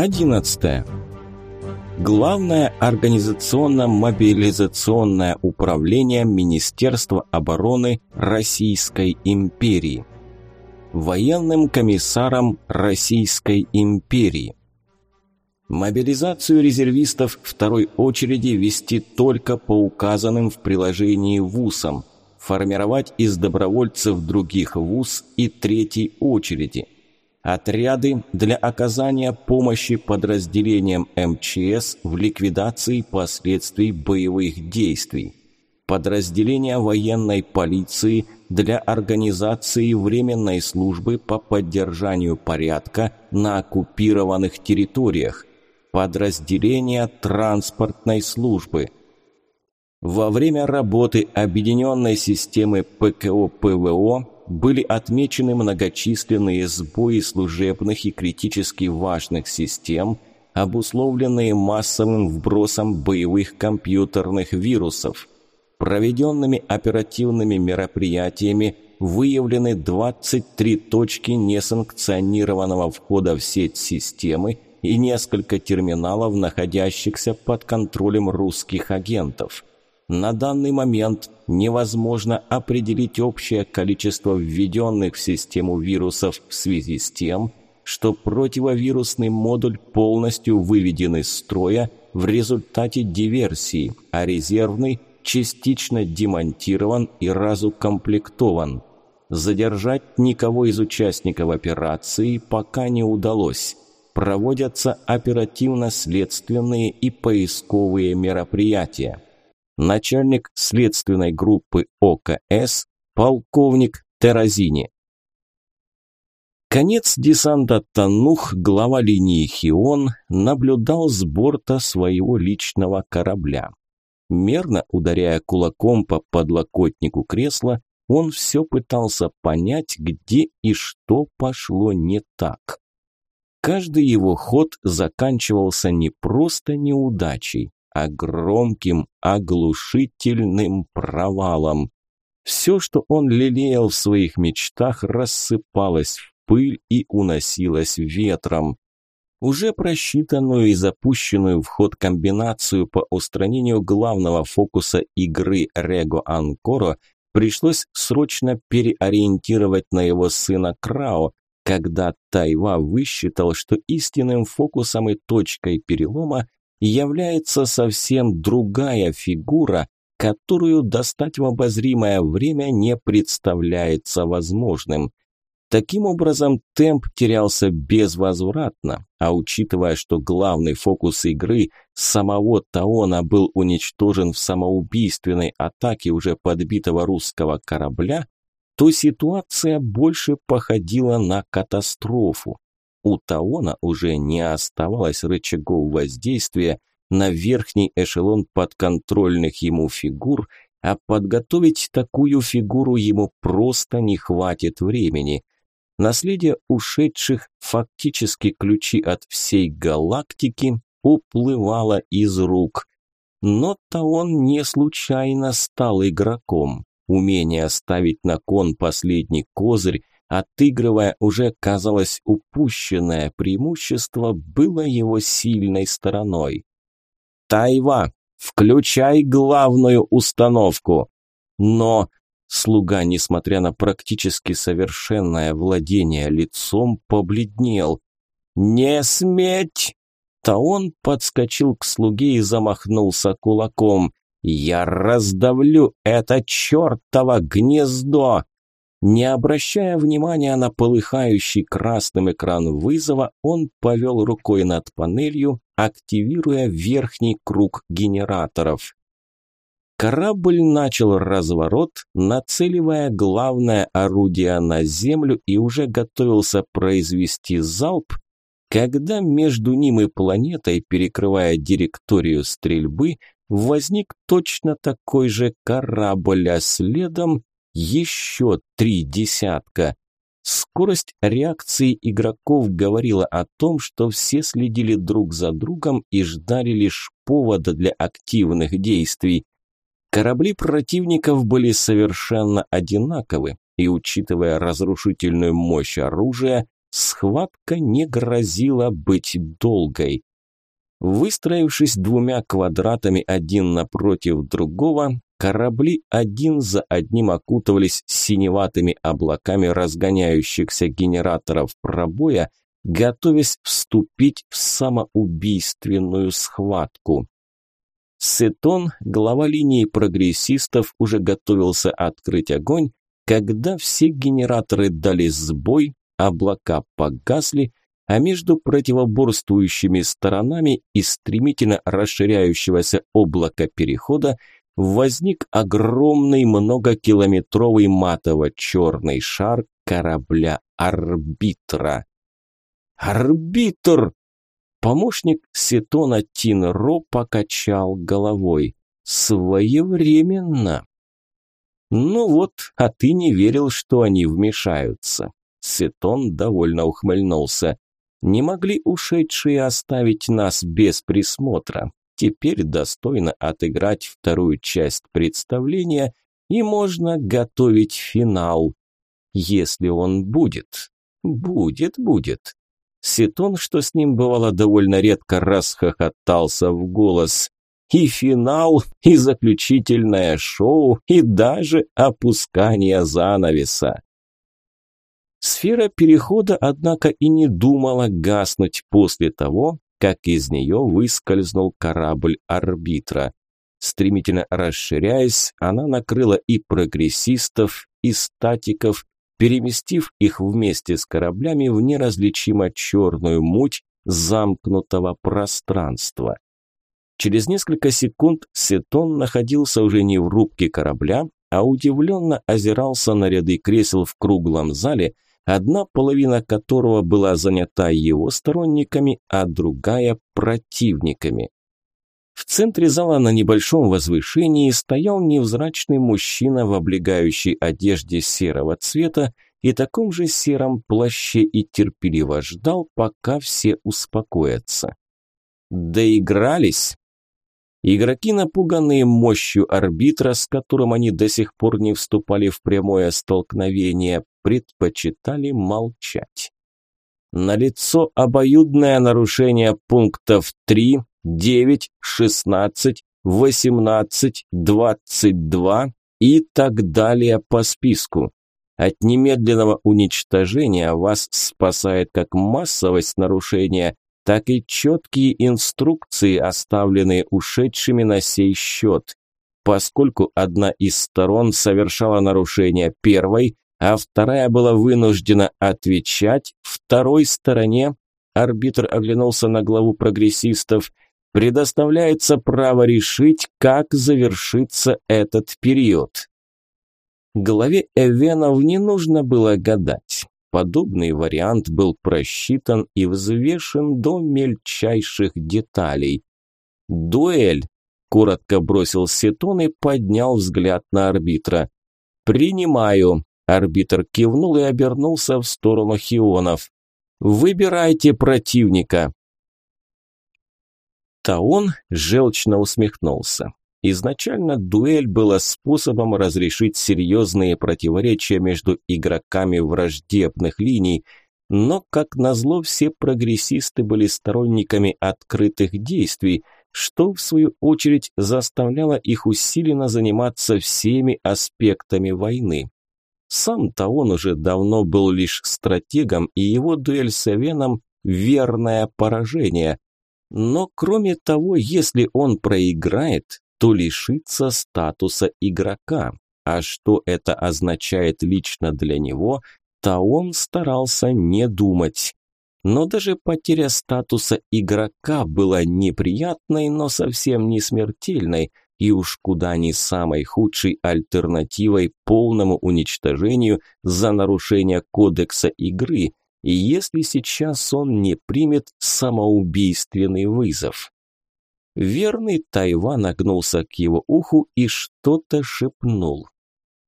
11. Главное организационно-мобилизационное управление Министерства обороны Российской империи. Военным комиссаром Российской империи. Мобилизацию резервистов второй очереди вести только по указанным в приложении ВУЗам, формировать из добровольцев других ВУЗ и третьей очереди. Отряды для оказания помощи подразделениям МЧС в ликвидации последствий боевых действий. Подразделения военной полиции для организации временной службы по поддержанию порядка на оккупированных территориях подразделения транспортной службы. Во время работы объединенной системы ПКО-ПВО были отмечены многочисленные сбои служебных и критически важных систем, обусловленные массовым вбросом боевых компьютерных вирусов. Проведенными оперативными мероприятиями выявлены 23 точки несанкционированного входа в сеть системы – и несколько терминалов, находящихся под контролем русских агентов. На данный момент невозможно определить общее количество введенных в систему вирусов в связи с тем, что противовирусный модуль полностью выведен из строя в результате диверсии, а резервный частично демонтирован и разукомплектован. Задержать никого из участников операции пока не удалось проводятся оперативно-следственные и поисковые мероприятия. Начальник следственной группы ОКС, полковник Теразини. Конец десанта Танух, глава линии Хион, наблюдал с борта своего личного корабля. Мерно ударяя кулаком по подлокотнику кресла, он все пытался понять, где и что пошло не так. Каждый его ход заканчивался не просто неудачей, а громким, оглушительным провалом. Все, что он лелеял в своих мечтах, рассыпалось в пыль и уносилось ветром. Уже просчитанную и запущенную в ход комбинацию по устранению главного фокуса игры Рего Анкоро пришлось срочно переориентировать на его сына Крао, когда Тайва высчитал, что истинным фокусом и точкой перелома является совсем другая фигура, которую достать в обозримое время не представляется возможным. Таким образом, темп терялся безвозвратно, а учитывая, что главный фокус игры самого Таона был уничтожен в самоубийственной атаке уже подбитого русского корабля, то ситуация больше походила на катастрофу. У Таона уже не оставалось рычагов воздействия на верхний эшелон подконтрольных ему фигур, а подготовить такую фигуру ему просто не хватит времени. Наследие ушедших, фактически ключи от всей галактики, уплывало из рук. Но Таон не случайно стал игроком. Умение ставить на кон последний козырь, отыгрывая уже, казалось, упущенное преимущество, было его сильной стороной. «Тайва, включай главную установку!» Но слуга, несмотря на практически совершенное владение лицом, побледнел. «Не сметь!» Таон подскочил к слуге и замахнулся кулаком. «Я раздавлю это чертово гнездо!» Не обращая внимания на полыхающий красным экран вызова, он повел рукой над панелью, активируя верхний круг генераторов. Корабль начал разворот, нацеливая главное орудие на землю и уже готовился произвести залп, когда между ним и планетой, перекрывая директорию стрельбы, возник точно такой же корабль, а следом еще три десятка. Скорость реакции игроков говорила о том, что все следили друг за другом и ждали лишь повода для активных действий. Корабли противников были совершенно одинаковы, и учитывая разрушительную мощь оружия, схватка не грозила быть долгой. Выстроившись двумя квадратами один напротив другого, корабли один за одним окутывались синеватыми облаками разгоняющихся генераторов пробоя, готовясь вступить в самоубийственную схватку. Сетон, глава линии прогрессистов, уже готовился открыть огонь, когда все генераторы дали сбой, облака погасли, а между противоборствующими сторонами и стремительно расширяющегося облака перехода возник огромный многокилометровый матово-черный шар корабля «Арбитра». «Арбитр!» Помощник Сетона Тинро покачал головой. «Своевременно!» «Ну вот, а ты не верил, что они вмешаются». Сетон довольно ухмыльнулся. «Не могли ушедшие оставить нас без присмотра. Теперь достойно отыграть вторую часть представления, и можно готовить финал. Если он будет. Будет, будет. Сетон, что с ним бывало довольно редко, расхохотался в голос. И финал, и заключительное шоу, и даже опускание занавеса. Сфера перехода, однако, и не думала гаснуть после того, как из нее выскользнул корабль арбитра. Стремительно расширяясь, она накрыла и прогрессистов, и статиков, переместив их вместе с кораблями в неразличимо черную муть замкнутого пространства. Через несколько секунд Сетон находился уже не в рубке корабля, а удивленно озирался на ряды кресел в круглом зале, одна половина которого была занята его сторонниками, а другая – противниками. В центре зала на небольшом возвышении стоял невзрачный мужчина в облегающей одежде серого цвета и таком же сером плаще и терпеливо ждал, пока все успокоятся. Доигрались? Игроки, напуганные мощью арбитра, с которым они до сих пор не вступали в прямое столкновение, предпочитали молчать. Налицо обоюдное нарушение пунктов 3, 9, 16, 18, 22 и так далее по списку. От немедленного уничтожения вас спасает как массовость нарушения, так и четкие инструкции, оставленные ушедшими на сей счет. Поскольку одна из сторон совершала нарушение первой, а вторая была вынуждена отвечать второй стороне, арбитр оглянулся на главу прогрессистов – предоставляется право решить, как завершится этот период. Главе Эвенов не нужно было гадать. Подобный вариант был просчитан и взвешен до мельчайших деталей. «Дуэль!» – коротко бросил Сетон и поднял взгляд на арбитра. «Принимаю!» – арбитр кивнул и обернулся в сторону Хионов. «Выбирайте противника!» Таон желчно усмехнулся. Изначально дуэль была способом разрешить серьезные противоречия между игроками враждебных линий, но, как назло, все прогрессисты были сторонниками открытых действий, что, в свою очередь, заставляло их усиленно заниматься всеми аспектами войны. Сам-то он уже давно был лишь стратегом, и его дуэль с Эвеном – верное поражение – но кроме того, если он проиграет, то лишится статуса игрока. А что это означает лично для него, то он старался не думать. Но даже потеря статуса игрока была неприятной, но совсем не смертельной, и уж куда не самой худшей альтернативой полному уничтожению за нарушение кодекса игры, если сейчас он не примет самоубийственный вызов. Верный Тайван нагнулся к его уху и что-то шепнул.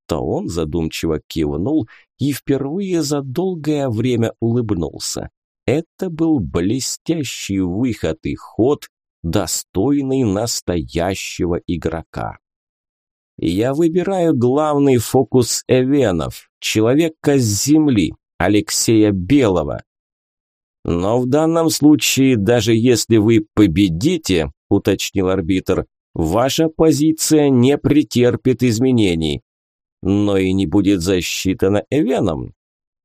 То он задумчиво кивнул и впервые за долгое время улыбнулся. Это был блестящий выход и ход, достойный настоящего игрока. Я выбираю главный фокус Эвенов, человека с земли, Алексея Белого. Но в данном случае, даже если вы победите, уточнил арбитр, ваша позиция не претерпит изменений. Но и не будет засчитана Эвеном.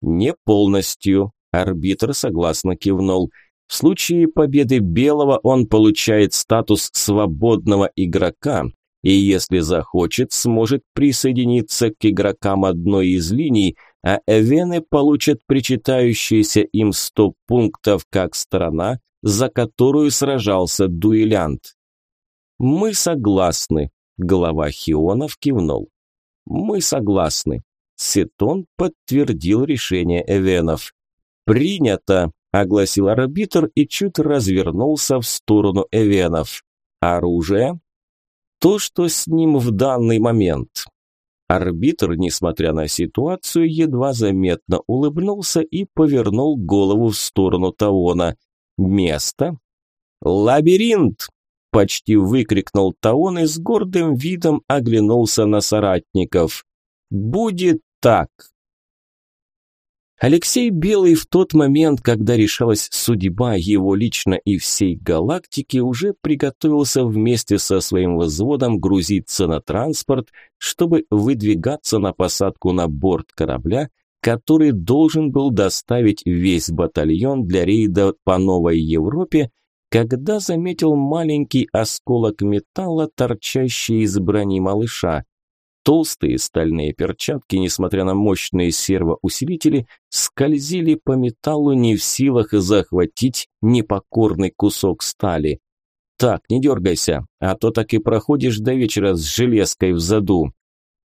Не полностью, арбитр согласно кивнул. В случае победы Белого он получает статус свободного игрока, и если захочет, сможет присоединиться к игрокам одной из линий, а Эвены получат причитающиеся им 100 пунктов как сторона, за которую сражался дуэлянт. «Мы согласны», – глава Хионов кивнул. «Мы согласны». Сетон подтвердил решение Эвенов. «Принято», – огласил арбитр и чуть развернулся в сторону Эвенов. «Оружие?» «То, что с ним в данный момент». Арбитр, несмотря на ситуацию, едва заметно улыбнулся и повернул голову в сторону Таона. «Место?» «Лабиринт!» – почти выкрикнул Таон и с гордым видом оглянулся на соратников. «Будет так!» Алексей Белый в тот момент, когда решалась судьба его лично и всей галактики, уже приготовился вместе со своим взводом грузиться на транспорт, чтобы выдвигаться на посадку на борт корабля, который должен был доставить весь батальон для рейда по Новой Европе, когда заметил маленький осколок металла, торчащий из брони малыша. Толстые стальные перчатки, несмотря на мощные сервоусилители, скользили по металлу не в силах захватить непокорный кусок стали. «Так, не дергайся, а то так и проходишь до вечера с железкой в заду».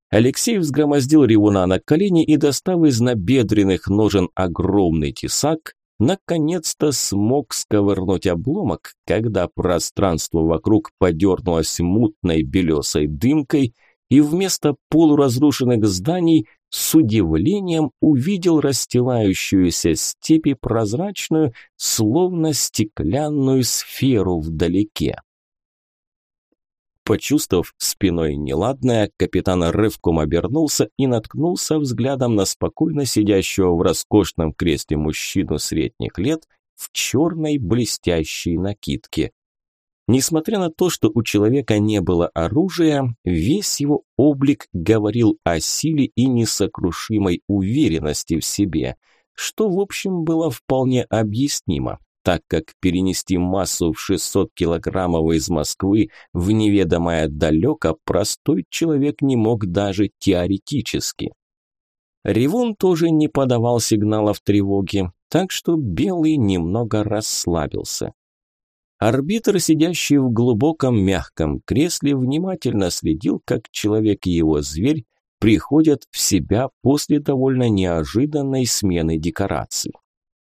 Алексей взгромоздил ревуна на колени и, достав из набедренных ножен огромный тесак, наконец-то смог сковырнуть обломок, когда пространство вокруг подернулось мутной белесой дымкой – и вместо полуразрушенных зданий с удивлением увидел расстилающуюся степи прозрачную, словно стеклянную сферу вдалеке. Почувствовав спиной неладное, капитан рывком обернулся и наткнулся взглядом на спокойно сидящего в роскошном кресле мужчину средних лет в черной блестящей накидке. Несмотря на то, что у человека не было оружия, весь его облик говорил о силе и несокрушимой уверенности в себе, что, в общем, было вполне объяснимо, так как перенести массу в 600 килограммов из Москвы в неведомое далеко простой человек не мог даже теоретически. Ревун тоже не подавал сигналов тревоги, так что Белый немного расслабился. Арбитр, сидящий в глубоком мягком кресле, внимательно следил, как человек и его зверь приходят в себя после довольно неожиданной смены декораций.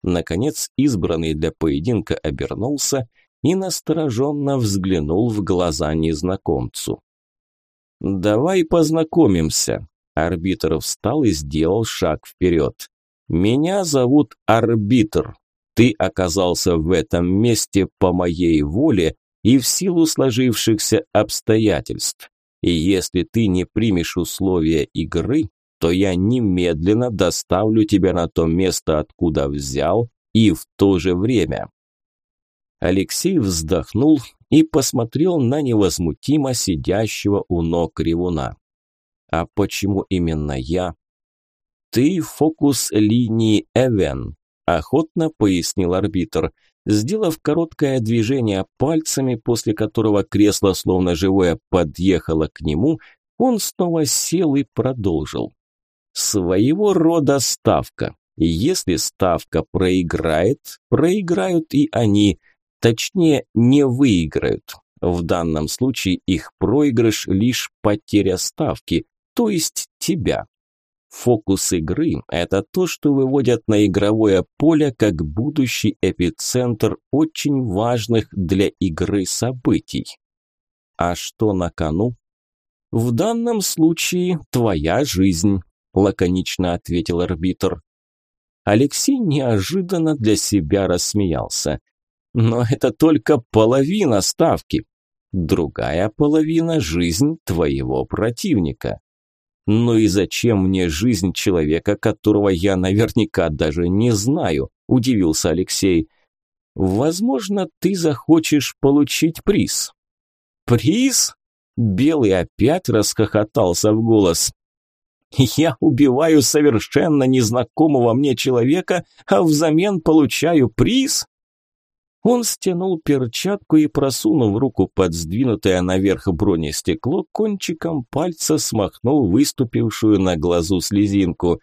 Наконец, избранный для поединка обернулся и настороженно взглянул в глаза незнакомцу. «Давай познакомимся». Арбитр встал и сделал шаг вперед. «Меня зовут Арбитр. Ты оказался в этом месте по моей воле и в силу сложившихся обстоятельств. И если ты не примешь условия игры, то я немедленно доставлю тебя на то место, откуда взял, и в то же время. Алексей вздохнул и посмотрел на невозмутимо сидящего у ног ревуна. А почему именно я? Ты фокус линии Эвен охотно пояснил арбитр, сделав короткое движение пальцами, после которого кресло, словно живое, подъехало к нему, он снова сел и продолжил. Своего рода ставка. Если ставка проиграет, проиграют и они, точнее, не выиграют. В данном случае их проигрыш лишь потеря ставки, то есть тебя. Фокус игры – это то, что выводят на игровое поле как будущий эпицентр очень важных для игры событий. А что на кону? В данном случае твоя жизнь, лаконично ответил арбитр. Алексей неожиданно для себя рассмеялся. Но это только половина ставки. Другая половина – жизнь твоего противника. Ну и зачем мне жизнь человека, которого я наверняка даже не знаю? удивился Алексей. Возможно, ты захочешь получить приз. Приз? Белый опять расхохотался в голос. Я убиваю совершенно незнакомого мне человека, а взамен получаю приз? Он стянул перчатку и, просунув руку под сдвинутое наверх бронестекло, кончиком пальца смахнул выступившую на глазу слезинку.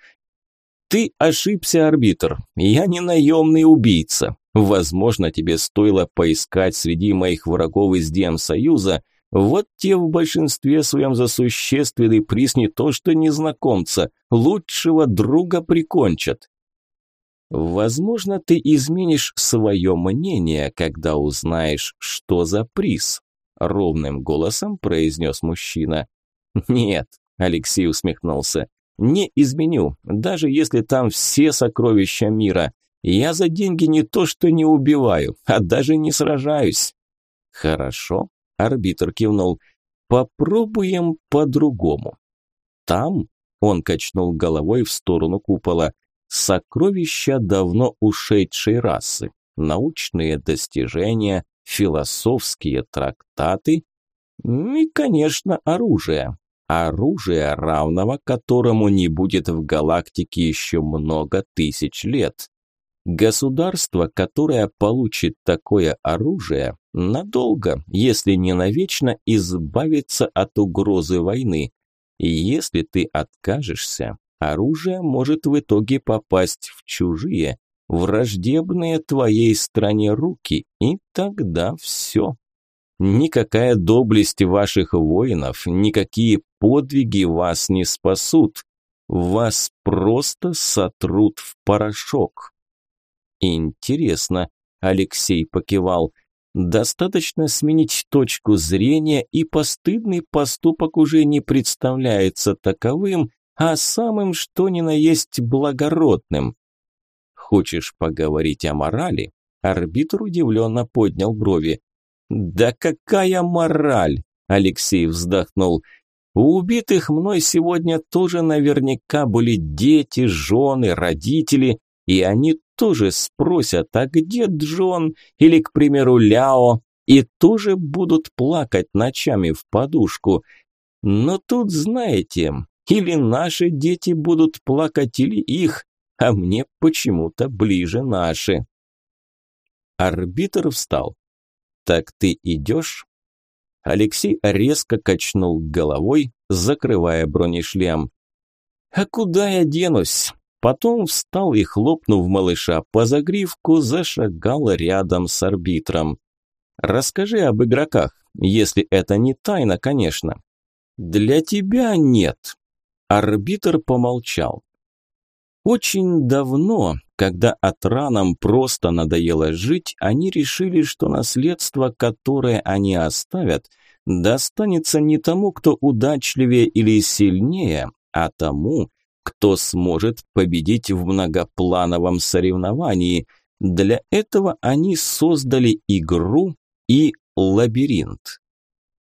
«Ты ошибся, арбитр. Я не наемный убийца. Возможно, тебе стоило поискать среди моих врагов из Демсоюза. Вот те в большинстве своем за существенный приз не то что незнакомца, лучшего друга прикончат. Возможно, ты изменишь свое мнение, когда узнаешь, что за приз, ровным голосом произнес мужчина. Нет, Алексей усмехнулся. Не изменю, даже если там все сокровища мира. Я за деньги не то что не убиваю, а даже не сражаюсь. Хорошо, арбитр кивнул. Попробуем по-другому. Там, он качнул головой в сторону купола, сокровища давно ушедшей расы, научные достижения, философские трактаты и, конечно, оружие. Оружие, равного которому не будет в галактике еще много тысяч лет. Государство, которое получит такое оружие, надолго, если не навечно, избавится от угрозы войны. И если ты откажешься, оружие может в итоге попасть в чужие, враждебные твоей стране руки, и тогда все. Никакая доблесть ваших воинов, никакие подвиги вас не спасут. Вас просто сотрут в порошок. Интересно, Алексей покивал. Достаточно сменить точку зрения, и постыдный поступок уже не представляется таковым, а самым что ни на есть благородным. Хочешь поговорить о морали? Арбитр удивленно поднял брови. Да какая мораль? Алексей вздохнул. У убитых мной сегодня тоже наверняка были дети, жены, родители, и они тоже спросят, а где Джон или, к примеру, Ляо, и тоже будут плакать ночами в подушку. Но тут, знаете, или наши дети будут плакать, или их, а мне почему-то ближе наши. Арбитр встал. «Так ты идешь?» Алексей резко качнул головой, закрывая бронешлем. «А куда я денусь? Потом встал и, хлопнув малыша по загривку, зашагал рядом с арбитром. «Расскажи об игроках, если это не тайна, конечно». «Для тебя нет». Арбитр помолчал. Очень давно, когда Атранам просто надоело жить, они решили, что наследство, которое они оставят, достанется не тому, кто удачливее или сильнее, а тому, кто сможет победить в многоплановом соревновании. Для этого они создали игру и лабиринт.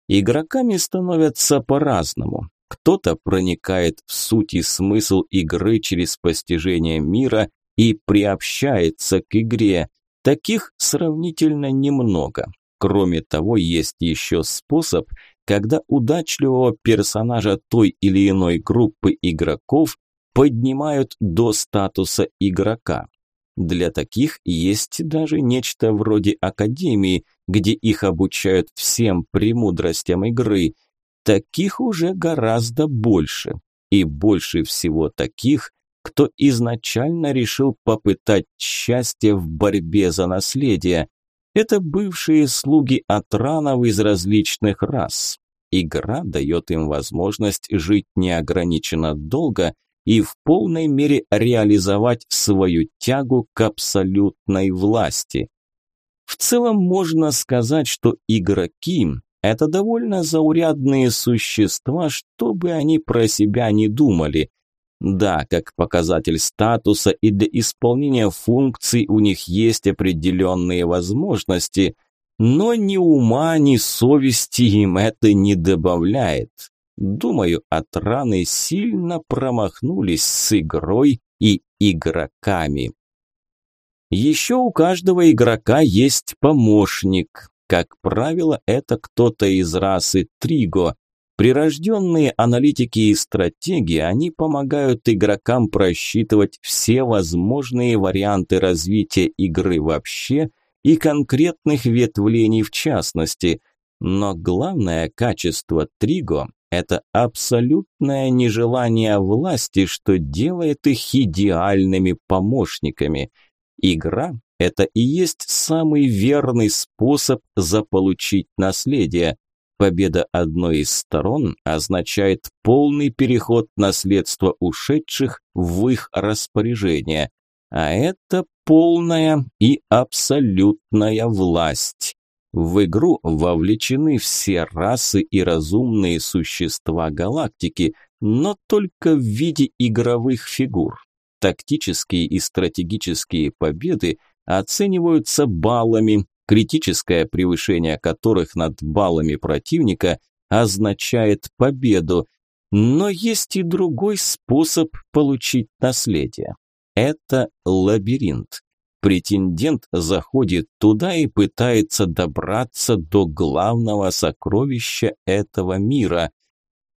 Игроками становятся по-разному. Кто-то проникает в суть и смысл игры через постижение мира и приобщается к игре. Таких сравнительно немного. Кроме того, есть еще способ, когда удачливого персонажа той или иной группы игроков поднимают до статуса игрока. Для таких есть даже нечто вроде академии, где их обучают всем премудростям игры. Таких уже гораздо больше. И больше всего таких, кто изначально решил попытать счастье в борьбе за наследие. Это бывшие слуги Атранов из различных рас. Игра дает им возможность жить неограниченно долго – и в полной мере реализовать свою тягу к абсолютной власти. В целом можно сказать, что игроки – это довольно заурядные существа, что бы они про себя не думали. Да, как показатель статуса и для исполнения функций у них есть определенные возможности, но ни ума, ни совести им это не добавляет. Думаю, от раны сильно промахнулись с игрой и игроками. Еще у каждого игрока есть помощник. Как правило, это кто-то из расы Триго. Прирожденные аналитики и стратеги, они помогают игрокам просчитывать все возможные варианты развития игры вообще и конкретных ветвлений в частности. Но главное качество Триго – это абсолютное нежелание власти, что делает их идеальными помощниками. Игра – это и есть самый верный способ заполучить наследие. Победа одной из сторон означает полный переход наследства ушедших в их распоряжение, а это полная и абсолютная власть. В игру вовлечены все расы и разумные существа галактики, но только в виде игровых фигур. Тактические и стратегические победы оцениваются баллами, критическое превышение которых над баллами противника означает победу. Но есть и другой способ получить наследие. Это лабиринт. Претендент заходит туда и пытается добраться до главного сокровища этого мира.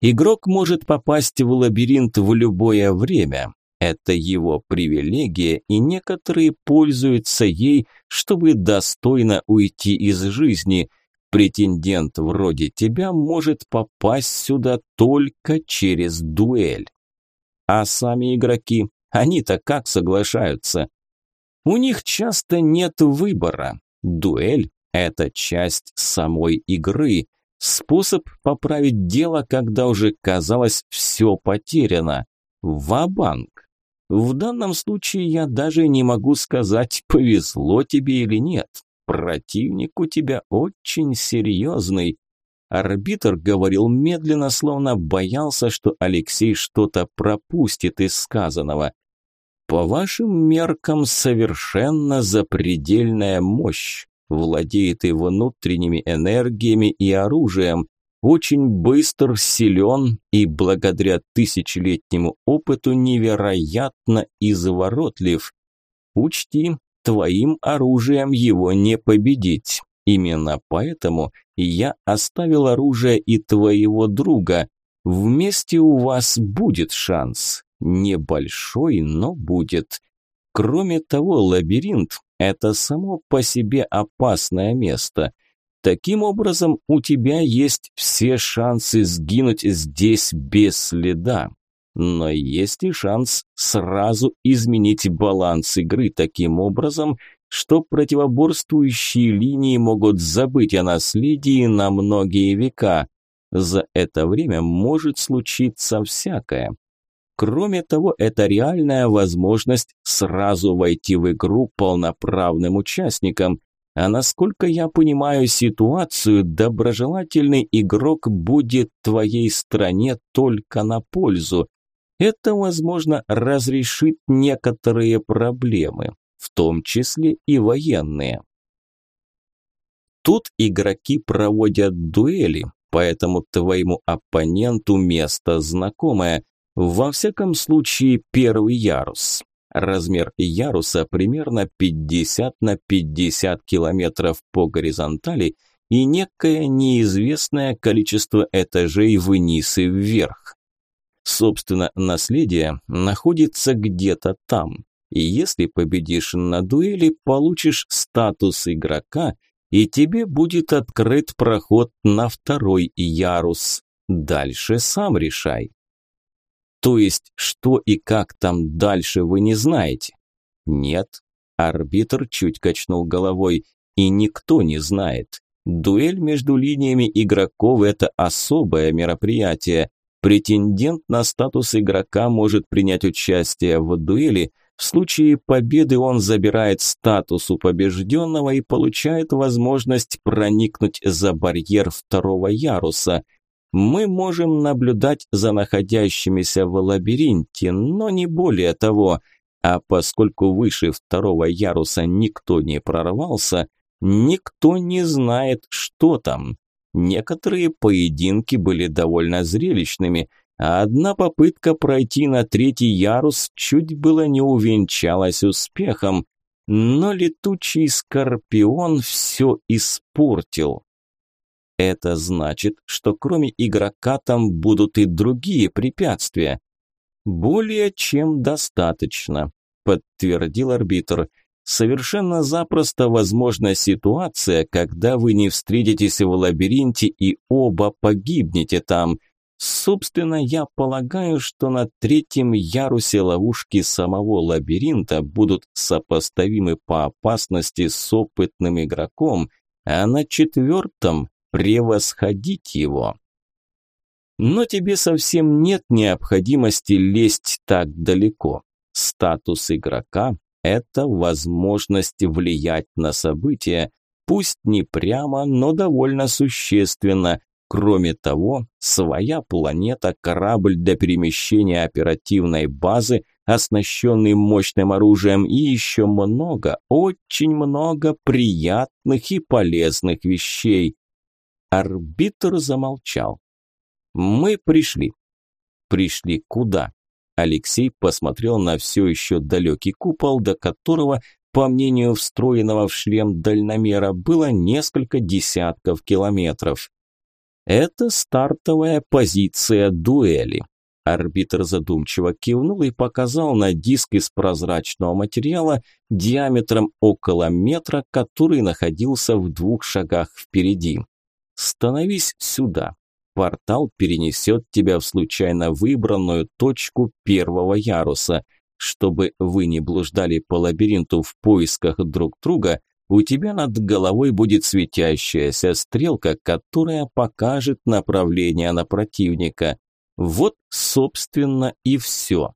Игрок может попасть в лабиринт в любое время. Это его привилегия, и некоторые пользуются ей, чтобы достойно уйти из жизни. Претендент вроде тебя может попасть сюда только через дуэль. А сами игроки, они-то как соглашаются? У них часто нет выбора. Дуэль – это часть самой игры, способ поправить дело, когда уже казалось все потеряно. Ва-банк. В данном случае я даже не могу сказать, повезло тебе или нет. Противник у тебя очень серьезный. Арбитр говорил медленно, словно боялся, что Алексей что-то пропустит из сказанного. По вашим меркам совершенно запредельная мощь. Владеет и внутренними энергиями и оружием. Очень быстр, силен и благодаря тысячелетнему опыту невероятно изворотлив. Учти, твоим оружием его не победить. Именно поэтому я оставил оружие и твоего друга. Вместе у вас будет шанс. Небольшой, но будет. Кроме того, лабиринт – это само по себе опасное место. Таким образом, у тебя есть все шансы сгинуть здесь без следа. Но есть и шанс сразу изменить баланс игры таким образом, что противоборствующие линии могут забыть о наследии на многие века. За это время может случиться всякое. Кроме того, это реальная возможность сразу войти в игру полноправным участником. А насколько я понимаю ситуацию, доброжелательный игрок будет твоей стране только на пользу. Это, возможно, разрешит некоторые проблемы, в том числе и военные. Тут игроки проводят дуэли, поэтому твоему оппоненту место знакомое. Во всяком случае, первый ярус. Размер яруса примерно 50 на 50 километров по горизонтали и некое неизвестное количество этажей вниз и вверх. Собственно, наследие находится где-то там. И если победишь на дуэли, получишь статус игрока, и тебе будет открыт проход на второй ярус. Дальше сам решай. То есть, что и как там дальше вы не знаете? Нет. Арбитр чуть качнул головой. И никто не знает. Дуэль между линиями игроков – это особое мероприятие. Претендент на статус игрока может принять участие в дуэли. В случае победы он забирает статус у побежденного и получает возможность проникнуть за барьер второго яруса – мы можем наблюдать за находящимися в лабиринте, но не более того. А поскольку выше второго яруса никто не прорвался, никто не знает, что там. Некоторые поединки были довольно зрелищными, а одна попытка пройти на третий ярус чуть было не увенчалась успехом. но летучий скорпион все испортил. Это значит, что кроме игрока там будут и другие препятствия. Более чем достаточно, подтвердил арбитр. Совершенно запросто возможна ситуация, когда вы не встретитесь в лабиринте и оба погибнете там. Собственно, я полагаю, что на третьем ярусе ловушки самого лабиринта будут сопоставимы по опасности с опытным игроком, а на четвертом превосходить его. Но тебе совсем нет необходимости лезть так далеко. Статус игрока – это возможность влиять на события, пусть не прямо, но довольно существенно. Кроме того, своя планета, корабль для перемещения оперативной базы, оснащенный мощным оружием и еще много, очень много приятных и полезных вещей. Арбитр замолчал. «Мы пришли». «Пришли куда?» Алексей посмотрел на все еще далекий купол, до которого, по мнению встроенного в шлем дальномера, было несколько десятков километров. «Это стартовая позиция дуэли». Арбитр задумчиво кивнул и показал на диск из прозрачного материала диаметром около метра, который находился в двух шагах впереди. Становись сюда. Портал перенесет тебя в случайно выбранную точку первого яруса. Чтобы вы не блуждали по лабиринту в поисках друг друга, у тебя над головой будет светящаяся стрелка, которая покажет направление на противника. Вот, собственно, и все.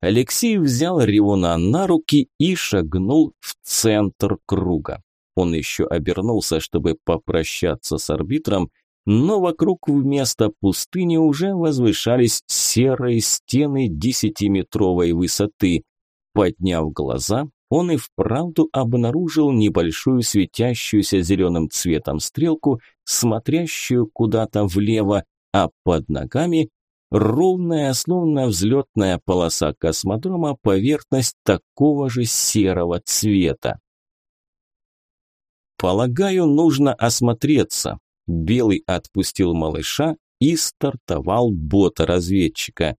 Алексей взял Ревуна на руки и шагнул в центр круга. Он еще обернулся, чтобы попрощаться с арбитром, но вокруг вместо пустыни уже возвышались серые стены десятиметровой высоты. Подняв глаза, он и вправду обнаружил небольшую светящуюся зеленым цветом стрелку, смотрящую куда-то влево, а под ногами ровная, словно взлетная полоса космодрома, поверхность такого же серого цвета. «Полагаю, нужно осмотреться». Белый отпустил малыша и стартовал бота-разведчика.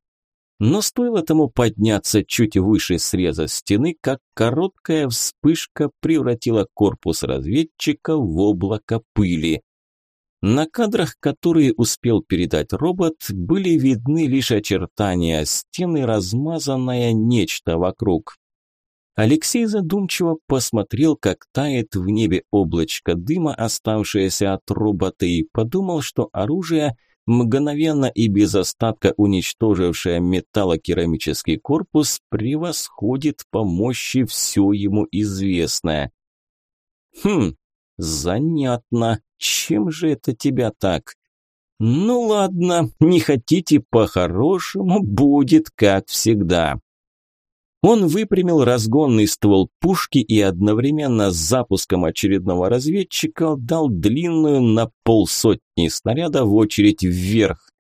Но стоило тому подняться чуть выше среза стены, как короткая вспышка превратила корпус разведчика в облако пыли. На кадрах, которые успел передать робот, были видны лишь очертания стены, размазанное нечто вокруг. Алексей задумчиво посмотрел, как тает в небе облачко дыма, оставшееся от робота, и подумал, что оружие, мгновенно и без остатка уничтожившее металлокерамический корпус, превосходит по мощи все ему известное. «Хм, занятно. Чем же это тебя так?» «Ну ладно, не хотите по-хорошему, будет как всегда». Он выпрямил разгонный ствол пушки и одновременно с запуском очередного разведчика дал длинную на полсотни снарядов в очередь вверх.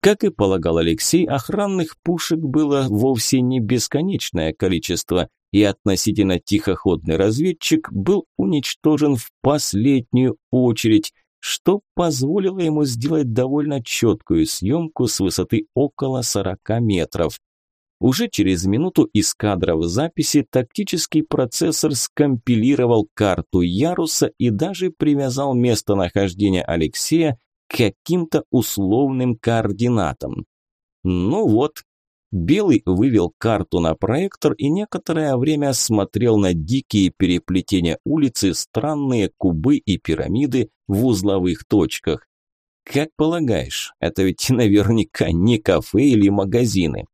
Как и полагал Алексей, охранных пушек было вовсе не бесконечное количество, и относительно тихоходный разведчик был уничтожен в последнюю очередь, что позволило ему сделать довольно четкую съемку с высоты около 40 метров. Уже через минуту из кадров записи тактический процессор скомпилировал карту яруса и даже привязал местонахождение Алексея к каким-то условным координатам. Ну вот, Белый вывел карту на проектор и некоторое время смотрел на дикие переплетения улицы, странные кубы и пирамиды в узловых точках. Как полагаешь, это ведь наверняка не кафе или магазины.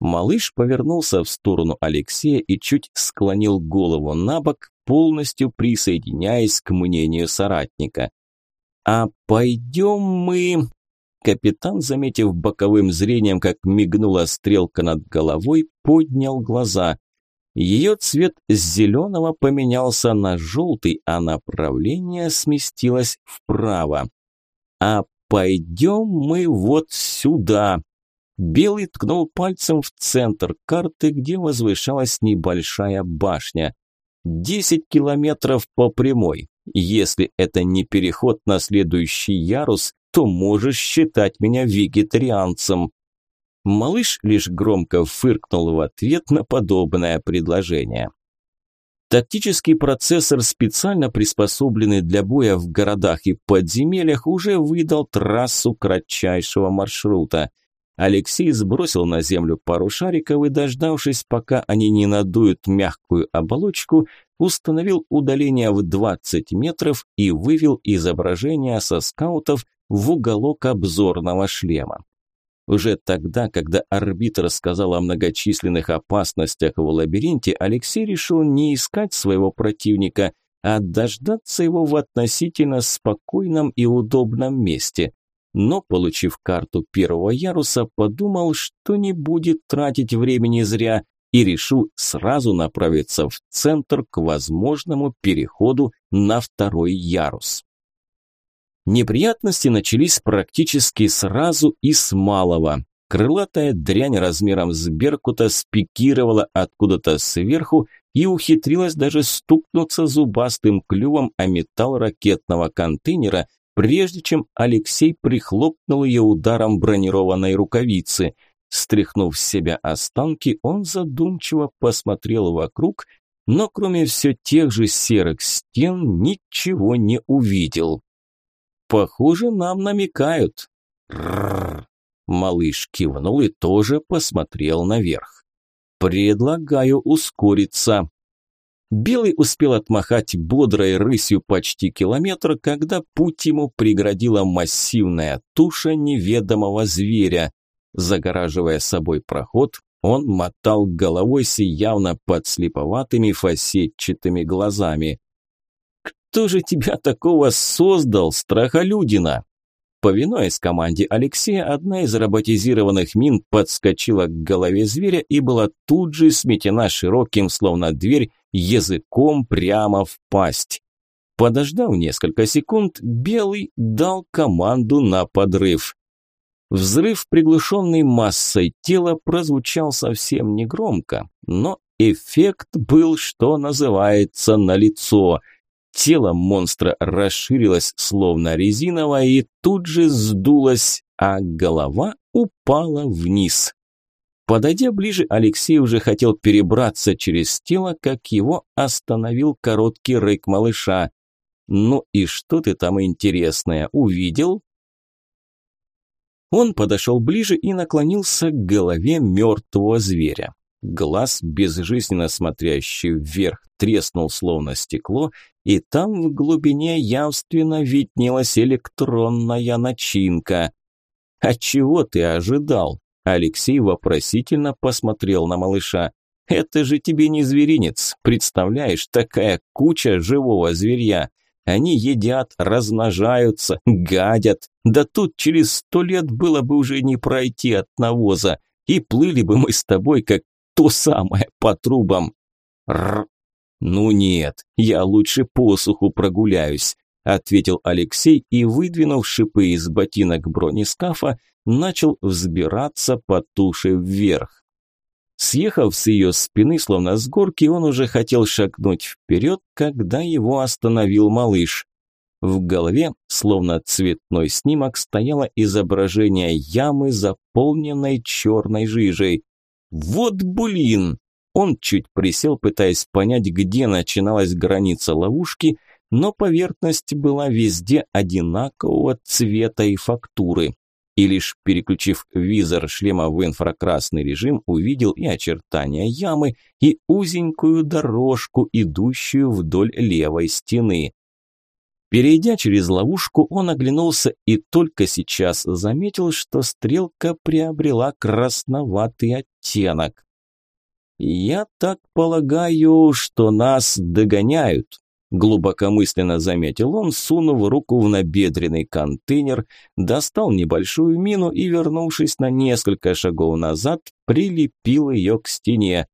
Малыш повернулся в сторону Алексея и чуть склонил голову на бок, полностью присоединяясь к мнению соратника. «А пойдем мы...» Капитан, заметив боковым зрением, как мигнула стрелка над головой, поднял глаза. Ее цвет с зеленого поменялся на желтый, а направление сместилось вправо. «А пойдем мы вот сюда», Белый ткнул пальцем в центр карты, где возвышалась небольшая башня. Десять километров по прямой. Если это не переход на следующий ярус, то можешь считать меня вегетарианцем. Малыш лишь громко фыркнул в ответ на подобное предложение. Тактический процессор, специально приспособленный для боя в городах и подземельях, уже выдал трассу кратчайшего маршрута. Алексей сбросил на землю пару шариков и, дождавшись, пока они не надуют мягкую оболочку, установил удаление в 20 метров и вывел изображение со скаутов в уголок обзорного шлема. Уже тогда, когда арбитр сказал о многочисленных опасностях в лабиринте, Алексей решил не искать своего противника, а дождаться его в относительно спокойном и удобном месте. Но, получив карту первого яруса, подумал, что не будет тратить времени зря и решил сразу направиться в центр к возможному переходу на второй ярус. Неприятности начались практически сразу и с малого. Крылатая дрянь размером с беркута спикировала откуда-то сверху и ухитрилась даже стукнуться зубастым клювом о металл ракетного контейнера, прежде чем Алексей прихлопнул ее ударом бронированной рукавицы. Стряхнув с себя останки, он задумчиво посмотрел вокруг, но кроме все тех же серых стен ничего не увидел. Похоже, нам намекают. Малыш кивнул и тоже посмотрел наверх. Предлагаю ускориться. Белый успел отмахать бодрой рысью почти километр, когда путь ему преградила массивная туша неведомого зверя. Загораживая собой проход, он мотал головой с явно подслеповатыми фасетчатыми глазами. Кто же тебя такого создал, страхолюдина? Повинуясь команде Алексея, одна из роботизированных мин подскочила к голове зверя и была тут же сметена широким, словно дверь, языком прямо в пасть. Подождав несколько секунд, Белый дал команду на подрыв. Взрыв, приглушенный массой тела, прозвучал совсем негромко, но эффект был, что называется, налицо – Тело монстра расширилось, словно резиновое, и тут же сдулось, а голова упала вниз. Подойдя ближе, Алексей уже хотел перебраться через тело, как его остановил короткий рык малыша. «Ну и что ты там интересное увидел?» Он подошел ближе и наклонился к голове мертвого зверя. Глаз, безжизненно смотрящий вверх, треснул словно стекло, и там в глубине явственно виднелась электронная начинка. «А чего ты ожидал?» Алексей вопросительно посмотрел на малыша. «Это же тебе не зверинец, представляешь, такая куча живого зверья. Они едят, размножаются, гадят. Да тут через сто лет было бы уже не пройти от навоза, и плыли бы мы с тобой, как то самое, по трубам. Рр. Ну нет, я лучше посуху прогуляюсь, ответил Алексей и, выдвинув шипы из ботинок бронескафа, начал взбираться по туше вверх. Съехав с ее спины, словно с горки, он уже хотел шагнуть вперед, когда его остановил малыш. В голове, словно цветной снимок, стояло изображение ямы, заполненной черной жижей. Вот блин! Он чуть присел, пытаясь понять, где начиналась граница ловушки, но поверхность была везде одинакового цвета и фактуры. И лишь переключив визор шлема в инфракрасный режим, увидел и очертания ямы, и узенькую дорожку, идущую вдоль левой стены. Перейдя через ловушку, он оглянулся и только сейчас заметил, что стрелка приобрела красноватый оттенок. «Я так полагаю, что нас догоняют», – глубокомысленно заметил он, сунув руку в набедренный контейнер, достал небольшую мину и, вернувшись на несколько шагов назад, прилепил ее к стене.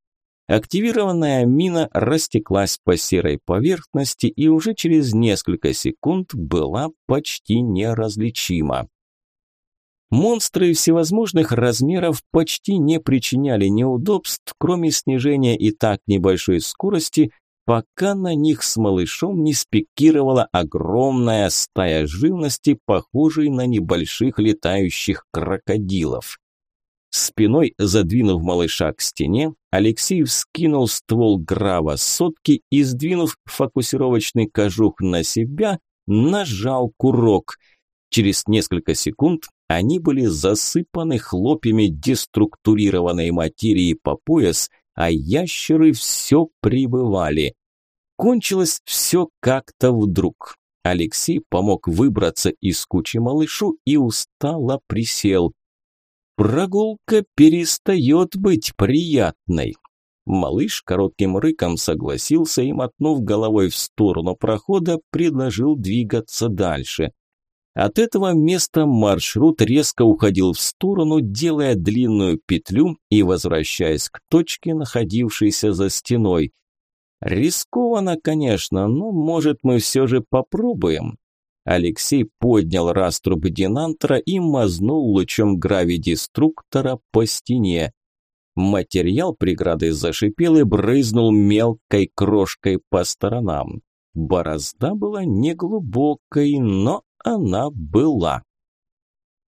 Активированная мина растеклась по серой поверхности и уже через несколько секунд была почти неразличима. Монстры всевозможных размеров почти не причиняли неудобств, кроме снижения и так небольшой скорости, пока на них с малышом не спикировала огромная стая живности, похожей на небольших летающих крокодилов. Спиной задвинув малыша к стене, Алексей вскинул ствол грава сотки и, сдвинув фокусировочный кожух на себя, нажал курок. Через несколько секунд они были засыпаны хлопьями деструктурированной материи по пояс, а ящеры все прибывали. Кончилось все как-то вдруг. Алексей помог выбраться из кучи малышу и устало присел. Прогулка перестает быть приятной. Малыш коротким рыком согласился и, мотнув головой в сторону прохода, предложил двигаться дальше. От этого места маршрут резко уходил в сторону, делая длинную петлю и возвращаясь к точке, находившейся за стеной. Рискованно, конечно, но, может, мы все же попробуем. Алексей поднял раструб Динантра и мазнул лучом гравидеструктора по стене. Материал преграды зашипел и брызнул мелкой крошкой по сторонам. Борозда была неглубокой, но она была.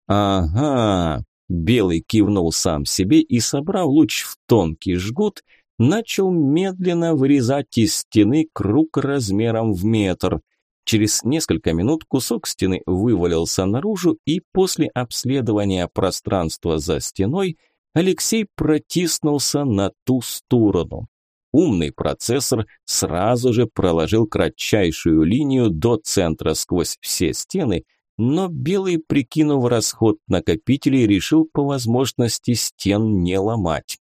«Ага», – Белый кивнул сам себе и, собрав луч в тонкий жгут, начал медленно вырезать из стены круг размером в метр. Через несколько минут кусок стены вывалился наружу, и после обследования пространства за стеной Алексей протиснулся на ту сторону. Умный процессор сразу же проложил кратчайшую линию до центра сквозь все стены, но Белый, прикинув расход накопителей, решил по возможности стен не ломать.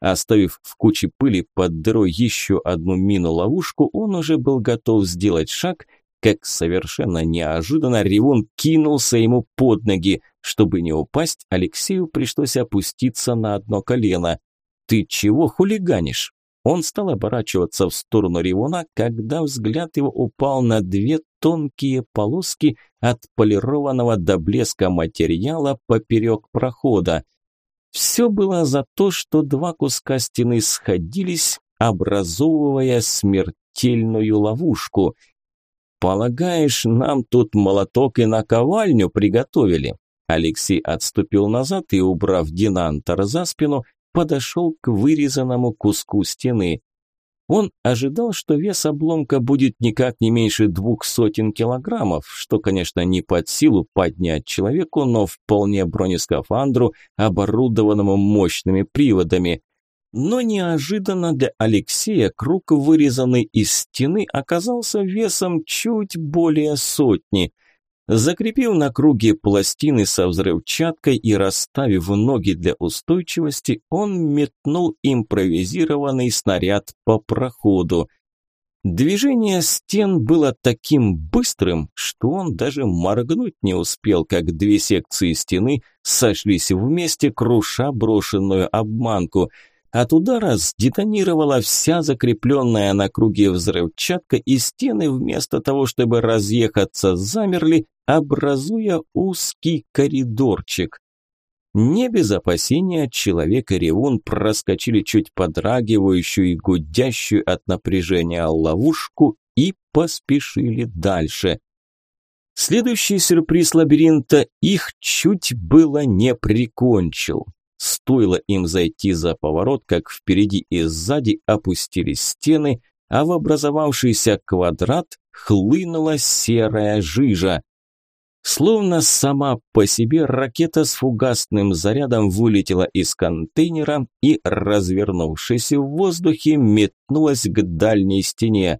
Оставив в куче пыли под дырой еще одну мину-ловушку, он уже был готов сделать шаг, как совершенно неожиданно Ревун кинулся ему под ноги. Чтобы не упасть, Алексею пришлось опуститься на одно колено. «Ты чего хулиганишь?» Он стал оборачиваться в сторону Ревуна, когда взгляд его упал на две тонкие полоски отполированного до блеска материала поперек прохода. Все было за то, что два куска стены сходились, образовывая смертельную ловушку. «Полагаешь, нам тут молоток и наковальню приготовили?» Алексей отступил назад и, убрав Динантор за спину, подошел к вырезанному куску стены. Он ожидал, что вес обломка будет никак не меньше двух сотен килограммов, что, конечно, не под силу поднять человеку, но вполне бронескафандру, оборудованному мощными приводами. Но неожиданно для Алексея круг, вырезанный из стены, оказался весом чуть более сотни. Закрепив на круге пластины со взрывчаткой и расставив ноги для устойчивости, он метнул импровизированный снаряд по проходу. Движение стен было таким быстрым, что он даже моргнуть не успел, как две секции стены сошлись вместе, круша брошенную обманку – от удара сдетонировала вся закрепленная на круге взрывчатка, и стены вместо того, чтобы разъехаться, замерли, образуя узкий коридорчик. Не без опасения человек и ревун проскочили чуть подрагивающую и гудящую от напряжения ловушку и поспешили дальше. Следующий сюрприз лабиринта их чуть было не прикончил. Стоило им зайти за поворот, как впереди и сзади опустились стены, а в образовавшийся квадрат хлынула серая жижа. Словно сама по себе ракета с фугасным зарядом вылетела из контейнера и, развернувшись в воздухе, метнулась к дальней стене.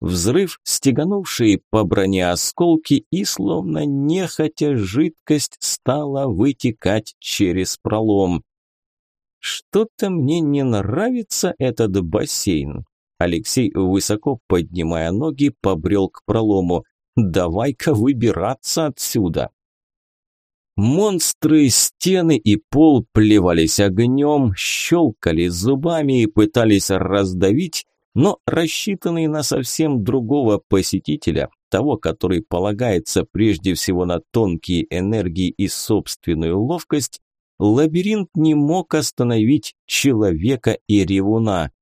Взрыв, стеганувший по броне осколки, и словно нехотя жидкость стала вытекать через пролом. Что-то мне не нравится этот бассейн. Алексей, высоко поднимая ноги, побрел к пролому. Давай-ка выбираться отсюда. Монстры, стены и пол плевались огнем, щелкали зубами и пытались раздавить, но рассчитанный на совсем другого посетителя, того, который полагается прежде всего на тонкие энергии и собственную ловкость, лабиринт не мог остановить человека и ревуна.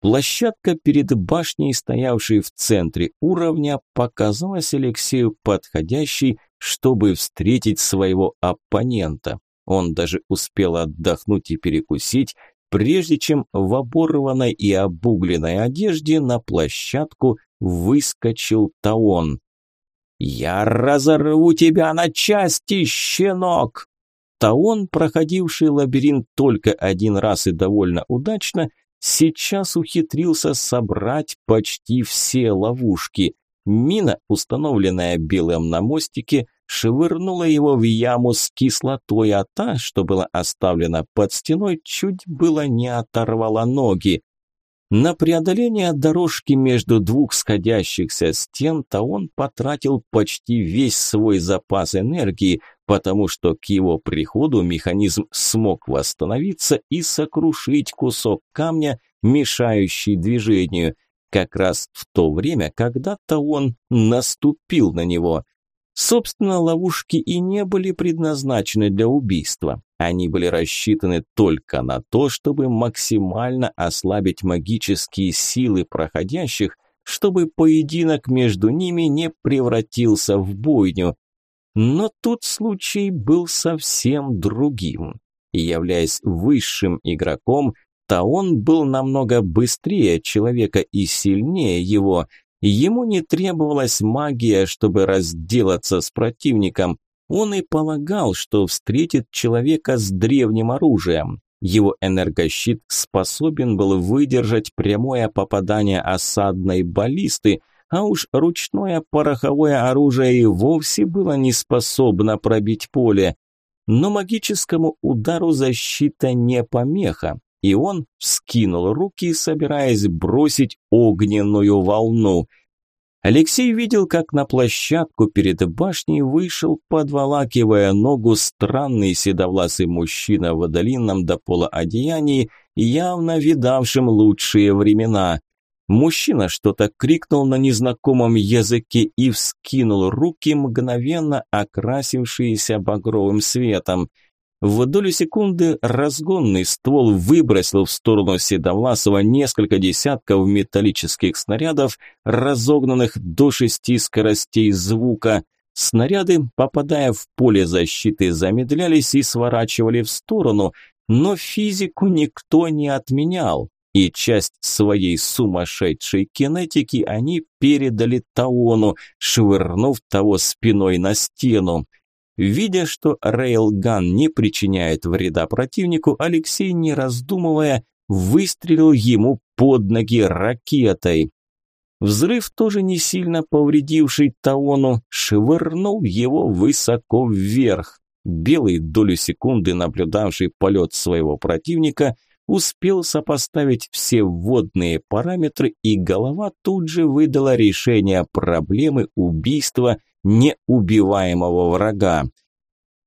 Площадка перед башней, стоявшей в центре уровня, показалась Алексею подходящей, чтобы встретить своего оппонента. Он даже успел отдохнуть и перекусить, прежде чем в оборванной и обугленной одежде на площадку выскочил Таон. «Я разорву тебя на части, щенок!» Таон, проходивший лабиринт только один раз и довольно удачно, сейчас ухитрился собрать почти все ловушки. Мина, установленная белым на мостике, швырнула его в яму с кислотой, а та, что была оставлена под стеной, чуть было не оторвала ноги. На преодоление дорожки между двух сходящихся стен-то он потратил почти весь свой запас энергии, потому что к его приходу механизм смог восстановиться и сокрушить кусок камня, мешающий движению, как раз в то время, когда-то он наступил на него. Собственно, ловушки и не были предназначены для убийства. Они были рассчитаны только на то, чтобы максимально ослабить магические силы проходящих, чтобы поединок между ними не превратился в бойню. Но тут случай был совсем другим. Являясь высшим игроком, Таон был намного быстрее человека и сильнее его. Ему не требовалась магия, чтобы разделаться с противником. Он и полагал, что встретит человека с древним оружием. Его энергощит способен был выдержать прямое попадание осадной баллисты, а уж ручное пороховое оружие и вовсе было не способно пробить поле. Но магическому удару защита не помеха, и он вскинул руки, собираясь бросить огненную волну. Алексей видел, как на площадку перед башней вышел, подволакивая ногу, странный седовласый мужчина в длинном до пола одеянии, явно видавшим лучшие времена – Мужчина что-то крикнул на незнакомом языке и вскинул руки, мгновенно окрасившиеся багровым светом. В долю секунды разгонный ствол выбросил в сторону Седовласова несколько десятков металлических снарядов, разогнанных до шести скоростей звука. Снаряды, попадая в поле защиты, замедлялись и сворачивали в сторону, но физику никто не отменял и часть своей сумасшедшей кинетики они передали Таону, швырнув того спиной на стену. Видя, что рейлган не причиняет вреда противнику, Алексей, не раздумывая, выстрелил ему под ноги ракетой. Взрыв, тоже не сильно повредивший Таону, швырнул его высоко вверх. Белый, долю секунды наблюдавший полет своего противника – успел сопоставить все вводные параметры, и голова тут же выдала решение проблемы убийства неубиваемого врага.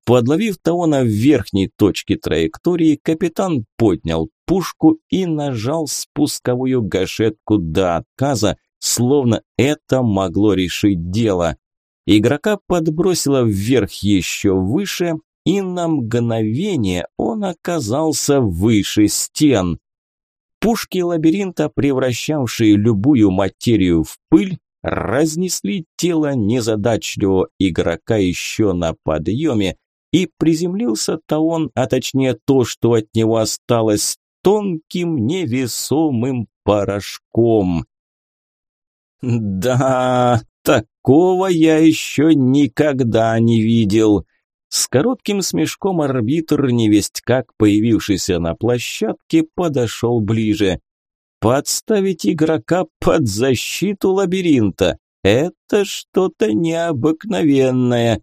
Подловив Таона в верхней точке траектории, капитан поднял пушку и нажал спусковую гашетку до отказа, словно это могло решить дело. Игрока подбросило вверх еще выше, и на мгновение он оказался выше стен. Пушки лабиринта, превращавшие любую материю в пыль, разнесли тело незадачливого игрока еще на подъеме, и приземлился-то он, а точнее то, что от него осталось, тонким невесомым порошком. «Да, такого я еще никогда не видел», с коротким смешком арбитр, невесть как появившийся на площадке, подошел ближе. Подставить игрока под защиту лабиринта – это что-то необыкновенное.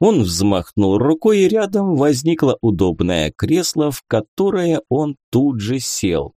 Он взмахнул рукой, и рядом возникло удобное кресло, в которое он тут же сел.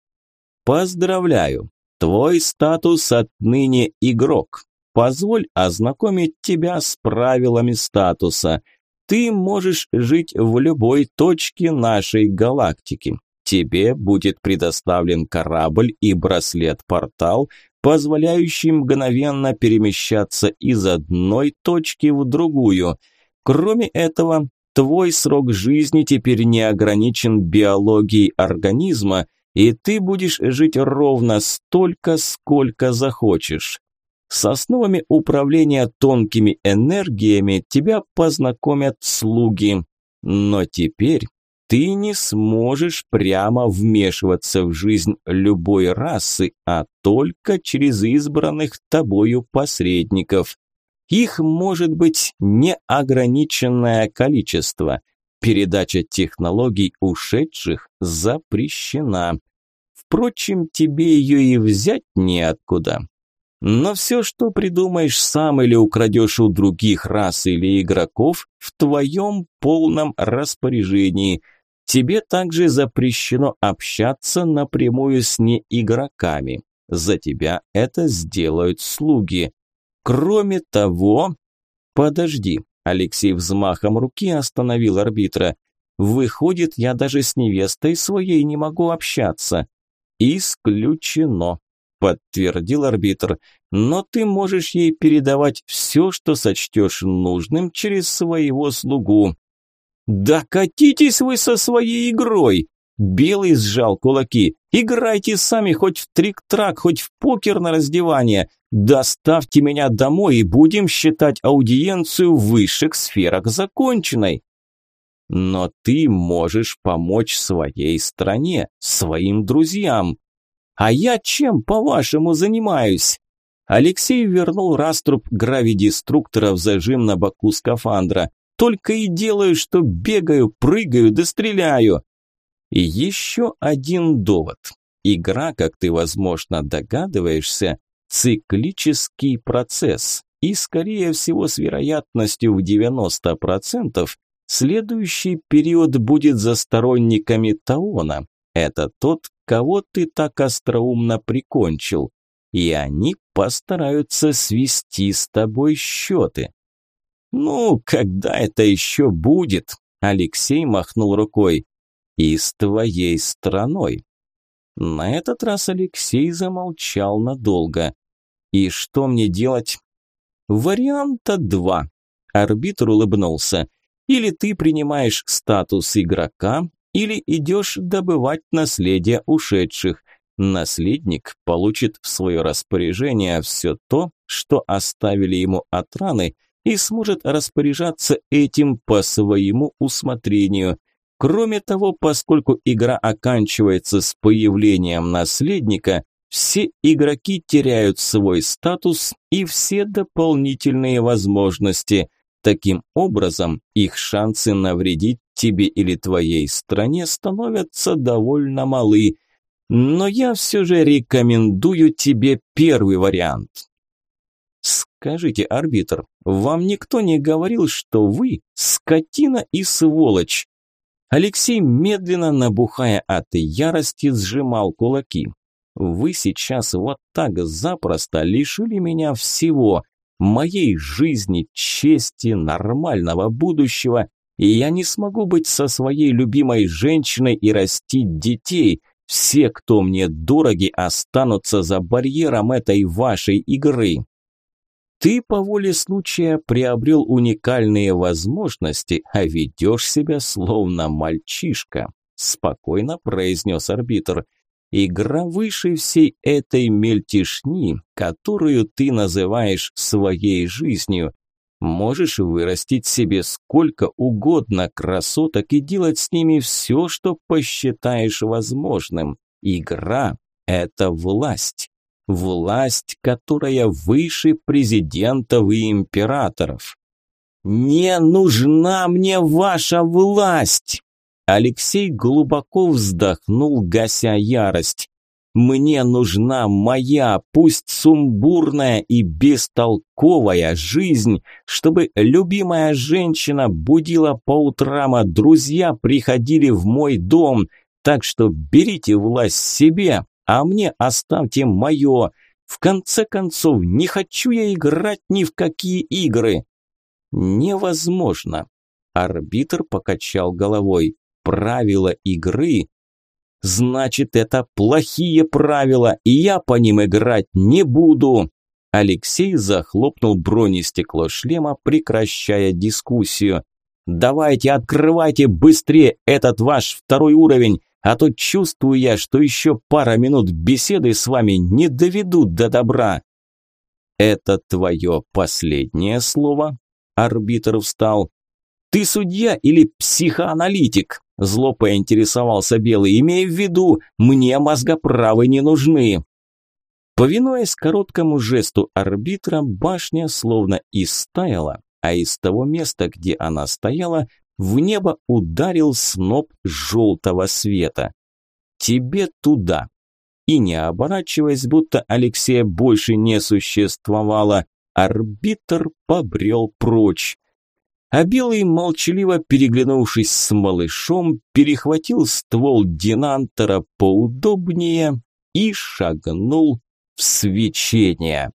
«Поздравляю! Твой статус отныне игрок. Позволь ознакомить тебя с правилами статуса – ты можешь жить в любой точке нашей галактики. Тебе будет предоставлен корабль и браслет-портал, позволяющий мгновенно перемещаться из одной точки в другую. Кроме этого, твой срок жизни теперь не ограничен биологией организма, и ты будешь жить ровно столько, сколько захочешь. С основами управления тонкими энергиями тебя познакомят слуги. Но теперь ты не сможешь прямо вмешиваться в жизнь любой расы, а только через избранных тобою посредников. Их может быть неограниченное количество. Передача технологий ушедших запрещена. Впрочем, тебе ее и взять неоткуда. Но все, что придумаешь сам или украдешь у других рас или игроков, в твоем полном распоряжении. Тебе также запрещено общаться напрямую с неигроками. За тебя это сделают слуги. Кроме того... Подожди, Алексей взмахом руки остановил арбитра. Выходит, я даже с невестой своей не могу общаться. Исключено подтвердил арбитр. Но ты можешь ей передавать все, что сочтешь нужным через своего слугу. Да катитесь вы со своей игрой! Белый сжал кулаки. Играйте сами хоть в трик-трак, хоть в покер на раздевание. Доставьте меня домой и будем считать аудиенцию в высших сферах законченной. Но ты можешь помочь своей стране, своим друзьям. А я чем, по-вашему, занимаюсь? Алексей вернул раструб гравидеструктора в зажим на боку скафандра. Только и делаю, что бегаю, прыгаю да стреляю. И еще один довод. Игра, как ты, возможно, догадываешься, циклический процесс. И, скорее всего, с вероятностью в 90%, следующий период будет за сторонниками Таона. Это тот, кого ты так остроумно прикончил, и они постараются свести с тобой счеты. Ну, когда это еще будет? Алексей махнул рукой. И с твоей страной. На этот раз Алексей замолчал надолго. И что мне делать? Варианта два. Арбитр улыбнулся. Или ты принимаешь статус игрока, или идешь добывать наследие ушедших. Наследник получит в свое распоряжение все то, что оставили ему от раны, и сможет распоряжаться этим по своему усмотрению. Кроме того, поскольку игра оканчивается с появлением наследника, все игроки теряют свой статус и все дополнительные возможности. Таким образом, их шансы навредить тебе или твоей стране становятся довольно малы. Но я все же рекомендую тебе первый вариант. Скажите, арбитр, вам никто не говорил, что вы скотина и сволочь? Алексей, медленно набухая от ярости, сжимал кулаки. Вы сейчас вот так запросто лишили меня всего, моей жизни, чести, нормального будущего, и я не смогу быть со своей любимой женщиной и растить детей. Все, кто мне дороги, останутся за барьером этой вашей игры. Ты по воле случая приобрел уникальные возможности, а ведешь себя словно мальчишка, спокойно произнес арбитр. Игра выше всей этой мельтешни, которую ты называешь своей жизнью. Можешь вырастить себе сколько угодно красоток и делать с ними все, что посчитаешь возможным. Игра – это власть. Власть, которая выше президентов и императоров. «Не нужна мне ваша власть!» Алексей глубоко вздохнул, гася ярость. Мне нужна моя, пусть сумбурная и бестолковая жизнь, чтобы любимая женщина будила по утрам, а друзья приходили в мой дом. Так что берите власть себе, а мне оставьте мое. В конце концов, не хочу я играть ни в какие игры. Невозможно. Арбитр покачал головой. Правила игры Значит, это плохие правила, и я по ним играть не буду. Алексей захлопнул бронестекло шлема, прекращая дискуссию. «Давайте, открывайте быстрее этот ваш второй уровень, а то чувствую я, что еще пара минут беседы с вами не доведут до добра». «Это твое последнее слово?» Арбитр встал. «Ты судья или психоаналитик?» Зло поинтересовался Белый. «Имей в виду, мне мозгоправы не нужны». Повинуясь короткому жесту арбитра, башня словно истаяла, а из того места, где она стояла, в небо ударил сноп желтого света. «Тебе туда!» И не оборачиваясь, будто Алексея больше не существовало, арбитр побрел прочь. А Белый, молчаливо переглянувшись с малышом, перехватил ствол Динантера поудобнее и шагнул в свечение.